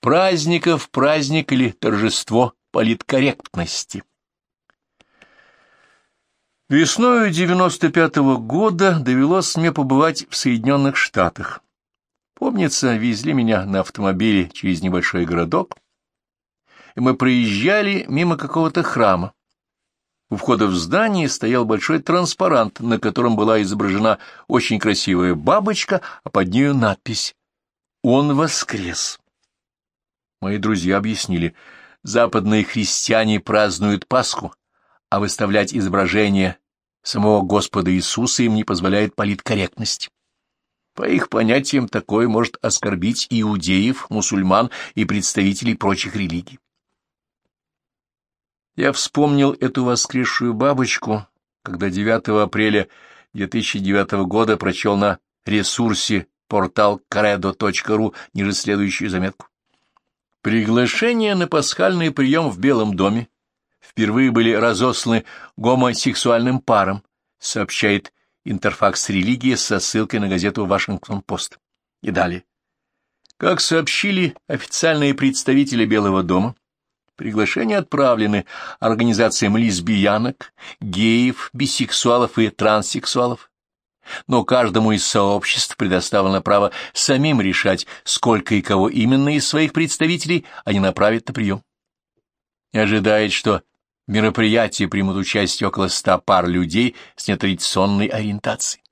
Праздников праздник или торжество политкорректности. Весною 95-го года довелось мне побывать в Соединенных Штатах. Помнится, везли меня на автомобиле через небольшой городок, и мы проезжали мимо какого-то храма. У входа в здание стоял большой транспарант, на котором была изображена очень красивая бабочка, а под нею надпись «Он воскрес». Мои друзья объяснили, западные христиане празднуют Пасху, а выставлять изображение самого Господа Иисуса им не позволяет политкорректность. По их понятиям, такое может оскорбить иудеев, мусульман и представителей прочих религий. Я вспомнил эту воскресшую бабочку, когда 9 апреля 2009 года прочел на ресурсе портал credo.ru ниже следующую заметку. Приглашения на пасхальный прием в Белом доме впервые были разосланы гомосексуальным парам, сообщает Интерфакс «Религия» со ссылкой на газету «Вашингтон-Пост». И далее. Как сообщили официальные представители Белого дома, Приглашения отправлены организациям лесбиянок, геев, бисексуалов и транссексуалов. Но каждому из сообществ предоставлено право самим решать, сколько и кого именно из своих представителей они направят на прием. Ожидает, что в мероприятии примут участие около ста пар людей с нетрадиционной ориентацией.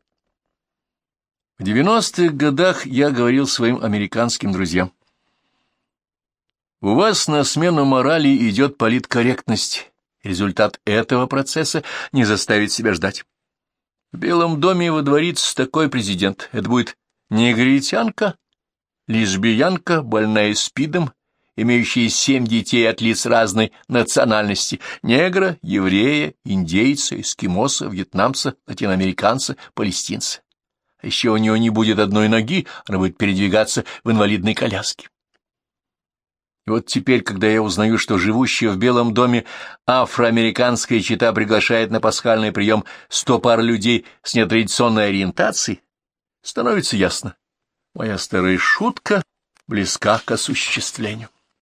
В 90-х годах я говорил своим американским друзьям, у вас на смену морали идет политкорректность. Результат этого процесса не заставит себя ждать. В Белом доме водворится такой президент. Это будет негритянка, лесбиянка, больная спидом, имеющая семь детей от лиц разной национальности, негра, еврея, индейца, эскимоса, вьетнамца, латиноамериканца, палестинца. А еще у нее не будет одной ноги, она будет передвигаться в инвалидной коляске. И вот теперь, когда я узнаю, что живущая в Белом доме афроамериканская чита приглашает на пасхальный прием сто пар людей с нетрадиционной ориентацией, становится ясно. Моя старая шутка близка к осуществлению.